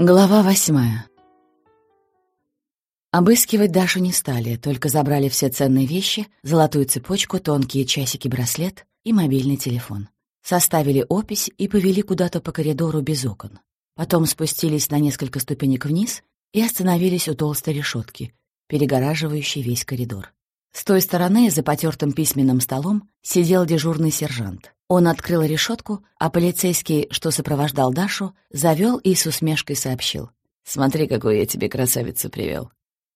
Глава восьмая. Обыскивать Дашу не стали, только забрали все ценные вещи, золотую цепочку, тонкие часики-браслет и мобильный телефон. Составили опись и повели куда-то по коридору без окон. Потом спустились на несколько ступенек вниз и остановились у толстой решетки, перегораживающей весь коридор. С той стороны, за потертым письменным столом, сидел дежурный сержант. Он открыл решетку, а полицейский, что сопровождал Дашу, завел и с усмешкой сообщил. «Смотри, какую я тебе красавицу привел».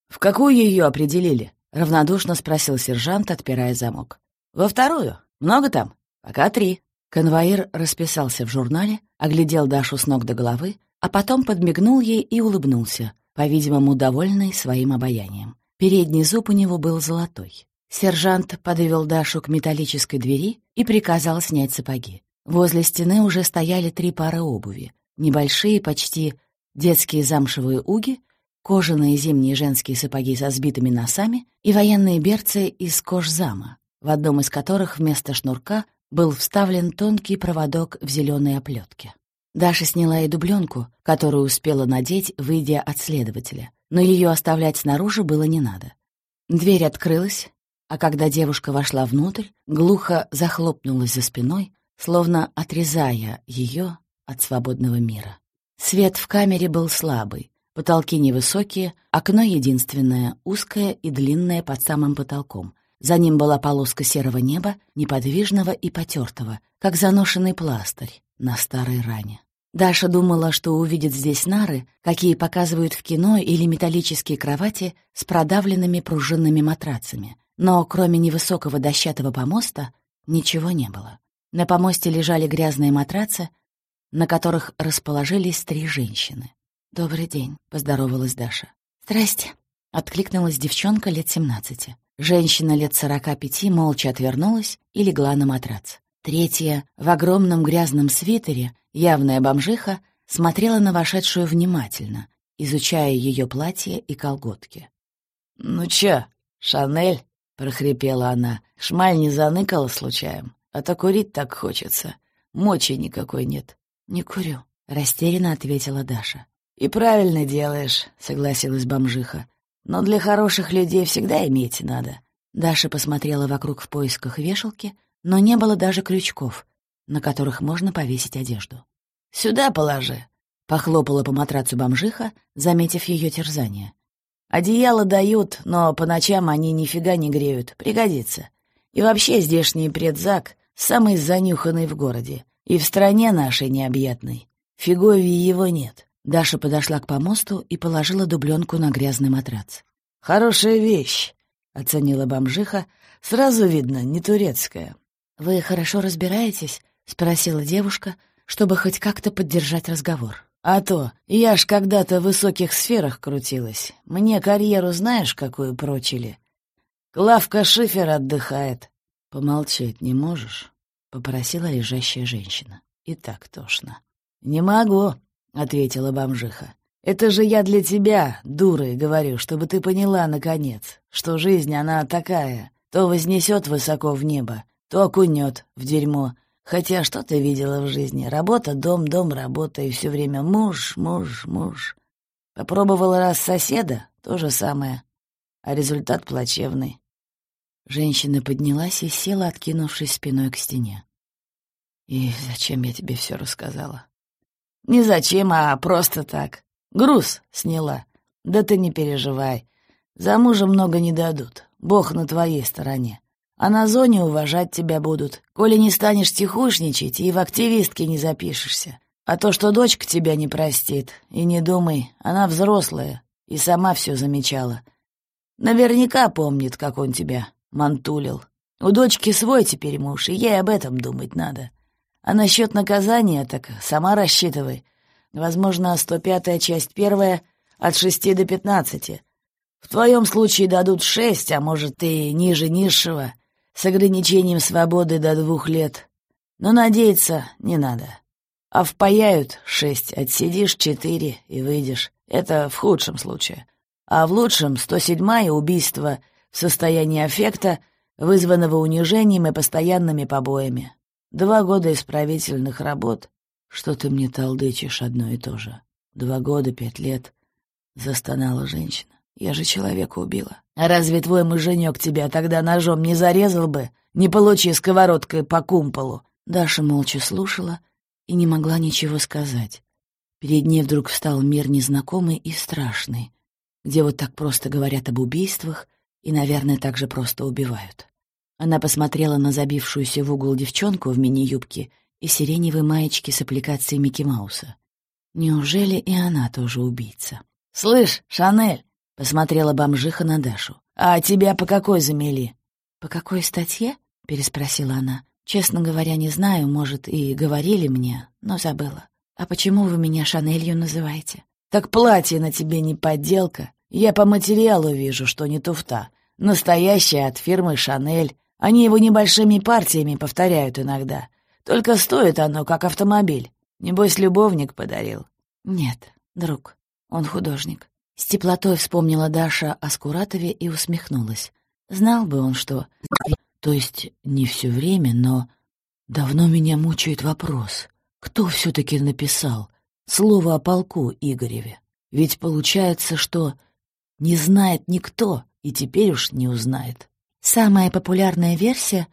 «В какую ее определили?» — равнодушно спросил сержант, отпирая замок. «Во вторую. Много там?» «Пока три». Конвоир расписался в журнале, оглядел Дашу с ног до головы, а потом подмигнул ей и улыбнулся, по-видимому, довольный своим обаянием. Передний зуб у него был золотой. Сержант подвел Дашу к металлической двери и приказал снять сапоги. Возле стены уже стояли три пары обуви. Небольшие, почти детские замшевые уги, кожаные зимние женские сапоги со сбитыми носами и военные берцы из кожзама, в одном из которых вместо шнурка был вставлен тонкий проводок в зеленой оплетке. Даша сняла и дубленку, которую успела надеть, выйдя от следователя, но ее оставлять снаружи было не надо. Дверь открылась, а когда девушка вошла внутрь, глухо захлопнулась за спиной, словно отрезая ее от свободного мира. Свет в камере был слабый, потолки невысокие, окно единственное, узкое и длинное под самым потолком. За ним была полоска серого неба, неподвижного и потертого, как заношенный пластырь на старой ране. Даша думала, что увидит здесь нары, какие показывают в кино или металлические кровати с продавленными пружинными матрацами, но кроме невысокого дощатого помоста ничего не было. На помосте лежали грязные матрацы, на которых расположились три женщины. «Добрый день», — поздоровалась Даша. «Здрасте», — откликнулась девчонка лет семнадцати. Женщина лет сорока пяти молча отвернулась и легла на матрац. Третья, в огромном грязном свитере, явная бомжиха, смотрела на вошедшую внимательно, изучая ее платье и колготки. «Ну чё, Шанель?» — прохрипела она. «Шмаль не заныкала случаем? А то курить так хочется. Мочи никакой нет». «Не курю», — растерянно ответила Даша. «И правильно делаешь», — согласилась бомжиха. «Но для хороших людей всегда иметь надо». Даша посмотрела вокруг в поисках вешалки, но не было даже крючков, на которых можно повесить одежду. «Сюда положи», — похлопала по матрацу бомжиха, заметив ее терзание. Одеяло дают, но по ночам они нифига не греют. Пригодится. И вообще здешний предзак самый занюханный в городе. И в стране нашей необъятной. Фигови его нет. Даша подошла к помосту и положила дубленку на грязный матрац. «Хорошая вещь», — оценила бомжиха. «Сразу видно, не турецкая». «Вы хорошо разбираетесь?» — спросила девушка, чтобы хоть как-то поддержать разговор. А то, я ж когда-то в высоких сферах крутилась. Мне карьеру знаешь, какую прочили? Клавка Шифер отдыхает. Помолчать не можешь? Попросила лежащая женщина. И так тошно. Не могу, ответила бомжиха. Это же я для тебя, дурой, говорю, чтобы ты поняла, наконец, что жизнь, она такая. То вознесет высоко в небо, то окунет в дерьмо, Хотя что ты видела в жизни? Работа, дом, дом, работа, и все время муж, муж, муж. Попробовала раз соседа — то же самое. А результат плачевный. Женщина поднялась и села, откинувшись спиной к стене. «И зачем я тебе все рассказала?» «Не зачем, а просто так. Груз сняла. Да ты не переживай. За мужа много не дадут. Бог на твоей стороне. А на зоне уважать тебя будут, коли не станешь тихушничать и в активистке не запишешься. А то, что дочка тебя не простит, и не думай, она взрослая и сама все замечала. Наверняка помнит, как он тебя мантулил. У дочки свой теперь муж, и ей об этом думать надо. А насчет наказания, так сама рассчитывай. Возможно, 105-я часть первая от шести до пятнадцати. В твоем случае дадут шесть, а может, и ниже низшего с ограничением свободы до двух лет. Но надеяться не надо. А впаяют шесть, отсидишь четыре и выйдешь. Это в худшем случае. А в лучшем — 107-е убийство в состоянии аффекта, вызванного унижением и постоянными побоями. Два года исправительных работ. Что ты мне толдычишь одно и то же? Два года, пять лет. Застонала женщина. Я же человека убила. А разве твой муженек тебя тогда ножом не зарезал бы? Не получи сковородкой по кумполу. Даша молча слушала и не могла ничего сказать. Перед ней вдруг встал мир незнакомый и страшный, где вот так просто говорят об убийствах и, наверное, так же просто убивают. Она посмотрела на забившуюся в угол девчонку в мини-юбке и сиреневой маечке с аппликацией Микки Мауса. Неужели и она тоже убийца? «Слышь, Шанель!» — посмотрела бомжиха на Дашу. «А тебя по какой замели?» «По какой статье?» — переспросила она. «Честно говоря, не знаю, может, и говорили мне, но забыла. А почему вы меня Шанелью называете?» «Так платье на тебе не подделка. Я по материалу вижу, что не туфта. Настоящее от фирмы «Шанель». Они его небольшими партиями повторяют иногда. Только стоит оно, как автомобиль. Небось, любовник подарил. Нет, друг. Он художник. С теплотой вспомнила Даша о Скуратове и усмехнулась. Знал бы он, что... То есть не все время, но... Давно меня мучает вопрос. Кто все-таки написал слово о полку Игореве? Ведь получается, что не знает никто, и теперь уж не узнает. «Самая популярная версия,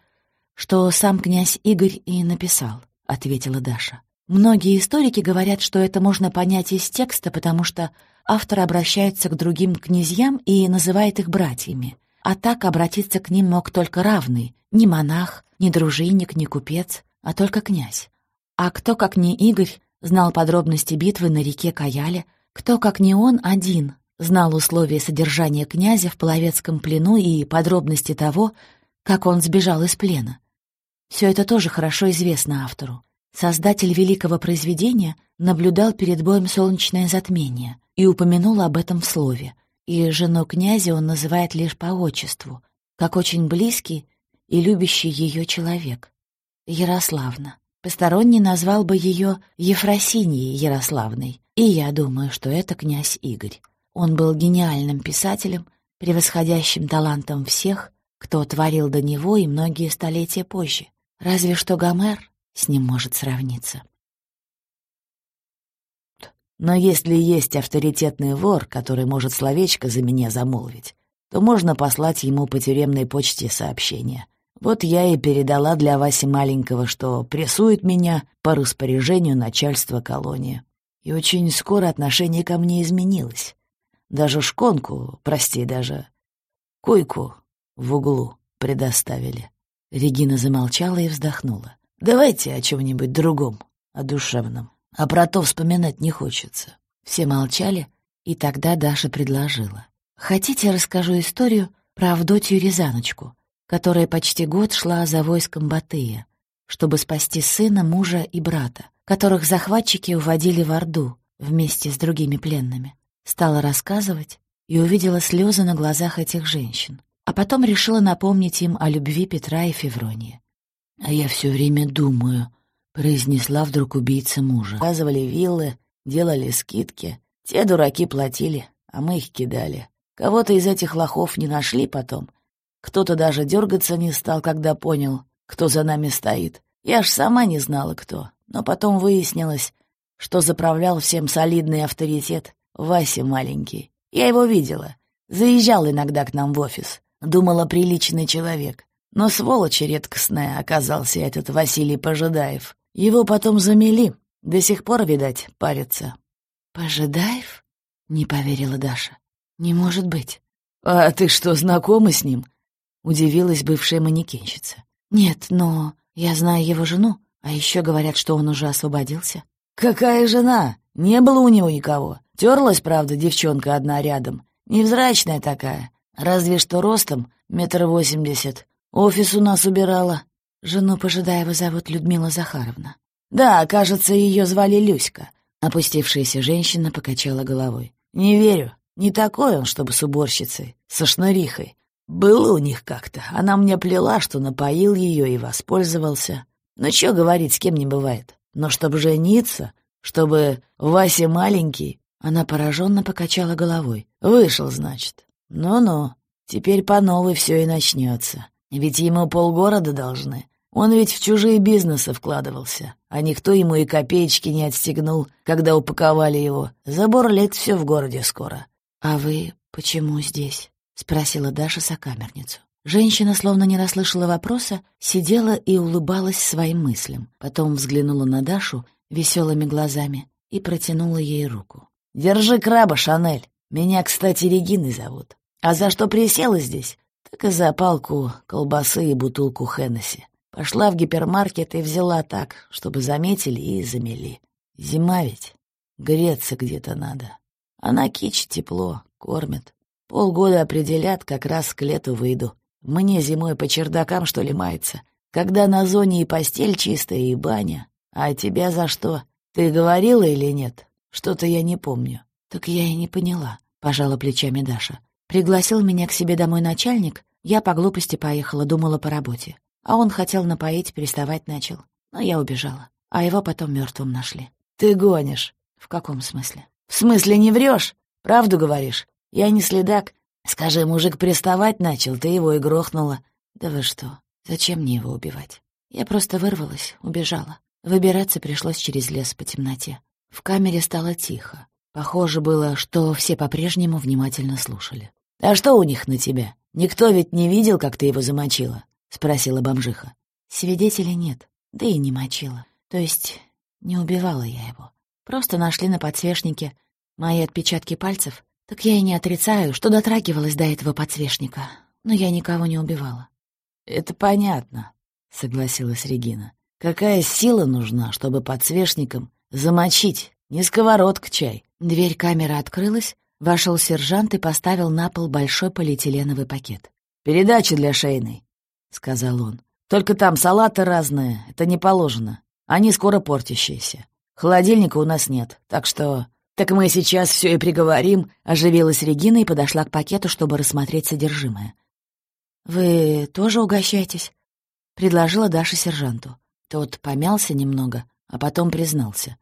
что сам князь Игорь и написал», — ответила Даша. «Многие историки говорят, что это можно понять из текста, потому что автор обращается к другим князьям и называет их братьями. А так обратиться к ним мог только равный, не монах, не дружинник, не купец, а только князь. А кто, как не Игорь, знал подробности битвы на реке Каяле, кто, как не он, один, знал условия содержания князя в половецком плену и подробности того, как он сбежал из плена. Все это тоже хорошо известно автору. Создатель великого произведения наблюдал перед боем солнечное затмение и упомянул об этом в слове, и жену князя он называет лишь по отчеству, как очень близкий и любящий ее человек. Ярославна. Посторонний назвал бы ее Ефросиньей Ярославной, и я думаю, что это князь Игорь. Он был гениальным писателем, превосходящим талантом всех, кто творил до него и многие столетия позже. Разве что Гомер с ним может сравниться. Но если есть авторитетный вор, который может словечко за меня замолвить, то можно послать ему по тюремной почте сообщение. Вот я и передала для Васи маленького, что прессует меня по распоряжению начальства колонии. И очень скоро отношение ко мне изменилось. Даже шконку, прости, даже койку в углу предоставили. Регина замолчала и вздохнула. «Давайте о чем-нибудь другом, о душевном. А про то вспоминать не хочется». Все молчали, и тогда Даша предложила. «Хотите, расскажу историю про Авдотью Рязаночку, которая почти год шла за войском Батыя, чтобы спасти сына, мужа и брата, которых захватчики уводили в Орду вместе с другими пленными стала рассказывать и увидела слезы на глазах этих женщин, а потом решила напомнить им о любви Петра и Февронии. «А я все время думаю», — произнесла вдруг убийца мужа. Показывали виллы, делали скидки. Те дураки платили, а мы их кидали. Кого-то из этих лохов не нашли потом. Кто-то даже дергаться не стал, когда понял, кто за нами стоит. Я ж сама не знала, кто. Но потом выяснилось, что заправлял всем солидный авторитет Вася маленький. Я его видела. Заезжал иногда к нам в офис. Думала, приличный человек. Но сволочь редкостная оказался этот Василий Пожидаев. Его потом замели. До сих пор, видать, парится. «Пожидаев?» — не поверила Даша. «Не может быть». «А ты что, знакома с ним?» — удивилась бывшая манекенщица. «Нет, но я знаю его жену, а еще говорят, что он уже освободился». «Какая жена? Не было у него никого. Терлась, правда, девчонка одна рядом. Невзрачная такая. Разве что ростом метр восемьдесят. Офис у нас убирала. Жену Пожидаева зовут Людмила Захаровна. Да, кажется, ее звали Люська. Опустившаяся женщина покачала головой. Не верю. Не такой он, чтобы с уборщицей, со шнырихой. Было у них как-то. Она мне плела, что напоил ее и воспользовался. Ну, что говорить, с кем не бывает. Но чтобы жениться, чтобы Вася маленький, она пораженно покачала головой. «Вышел, значит. Ну-ну, теперь по новой все и начнется. Ведь ему полгорода должны. Он ведь в чужие бизнесы вкладывался, а никто ему и копеечки не отстегнул, когда упаковали его. Забор лет все в городе скоро. «А вы почему здесь?» — спросила Даша сокамерницу. Женщина, словно не расслышала вопроса, сидела и улыбалась своим мыслям. Потом взглянула на Дашу веселыми глазами и протянула ей руку. «Держи краба, Шанель. Меня, кстати, Региной зовут. А за что присела здесь? Так и за палку колбасы и бутылку Хеннесси. Пошла в гипермаркет и взяла так, чтобы заметили и замели. Зима ведь. Греться где-то надо. А на тепло, кормят. Полгода определят, как раз к лету выйду. Мне зимой по чердакам, что ли, мается. Когда на зоне и постель чистая, и баня. А тебя за что? Ты говорила или нет? Что-то я не помню. Так я и не поняла, пожала плечами Даша. Пригласил меня к себе домой начальник, я по глупости поехала, думала по работе. А он хотел напоить, приставать начал. Но я убежала. А его потом мертвым нашли. Ты гонишь. В каком смысле? В смысле не врешь? Правду говоришь? Я не следак. Скажи, мужик приставать начал, ты его и грохнула. Да вы что? Зачем мне его убивать? Я просто вырвалась, убежала. Выбираться пришлось через лес по темноте. В камере стало тихо. Похоже было, что все по-прежнему внимательно слушали. «А что у них на тебя? Никто ведь не видел, как ты его замочила?» — спросила бомжиха. «Свидетелей нет, да и не мочила. То есть не убивала я его. Просто нашли на подсвечнике мои отпечатки пальцев. Так я и не отрицаю, что дотрагивалась до этого подсвечника. Но я никого не убивала». «Это понятно», — согласилась Регина. «Какая сила нужна, чтобы подсвечником замочить? Не сковородка чай». Дверь камеры открылась, вошел сержант и поставил на пол большой полиэтиленовый пакет. «Передача для шейной», — сказал он. «Только там салаты разные, это не положено. Они скоро портящиеся. Холодильника у нас нет, так что...» «Так мы сейчас все и приговорим», — оживилась Регина и подошла к пакету, чтобы рассмотреть содержимое. «Вы тоже угощаетесь?» — предложила Даша сержанту. Тот помялся немного, а потом признался.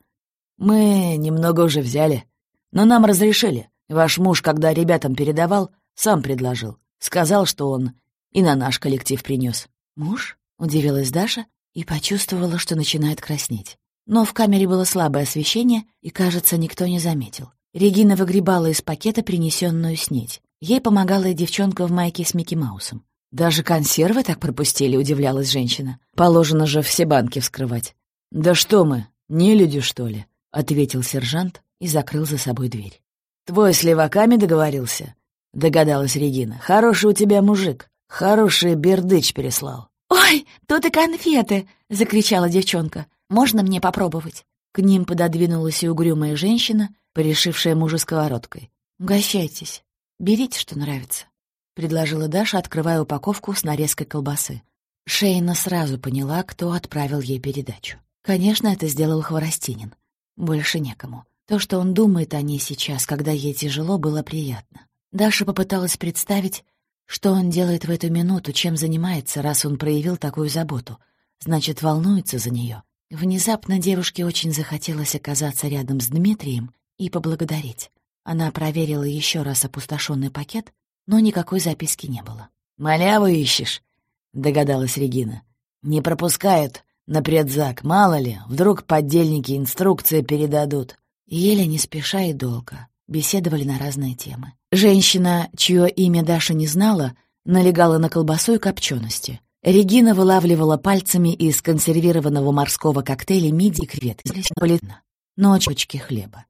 «Мы немного уже взяли, но нам разрешили. Ваш муж, когда ребятам передавал, сам предложил. Сказал, что он и на наш коллектив принес. «Муж?» — удивилась Даша и почувствовала, что начинает краснеть. Но в камере было слабое освещение, и, кажется, никто не заметил. Регина выгребала из пакета принесенную снеть. Ей помогала и девчонка в майке с Микки Маусом. «Даже консервы так пропустили», — удивлялась женщина. «Положено же все банки вскрывать». «Да что мы, не люди, что ли?» — ответил сержант и закрыл за собой дверь. «Твой с леваками договорился?» — догадалась Регина. «Хороший у тебя мужик. Хороший бердыч переслал». «Ой, тут и конфеты!» — закричала девчонка. «Можно мне попробовать?» К ним пододвинулась и угрюмая женщина, порешившая мужа сковородкой. «Угощайтесь. Берите, что нравится», — предложила Даша, открывая упаковку с нарезкой колбасы. Шейна сразу поняла, кто отправил ей передачу. Конечно, это сделал Хворостинин. Больше некому. То, что он думает о ней сейчас, когда ей тяжело, было приятно. Даша попыталась представить, что он делает в эту минуту, чем занимается, раз он проявил такую заботу. Значит, волнуется за нее. Внезапно девушке очень захотелось оказаться рядом с Дмитрием и поблагодарить. Она проверила еще раз опустошенный пакет, но никакой записки не было. «Маляву ищешь?» — догадалась Регина. «Не пропускают на предзак, мало ли, вдруг поддельники инструкции передадут». Еле не спеша и долго. Беседовали на разные темы. Женщина, чье имя Даша не знала, налегала на колбасу и копчености. Регина вылавливала пальцами из консервированного морского коктейля мидии и креветки. Ночь хлеба.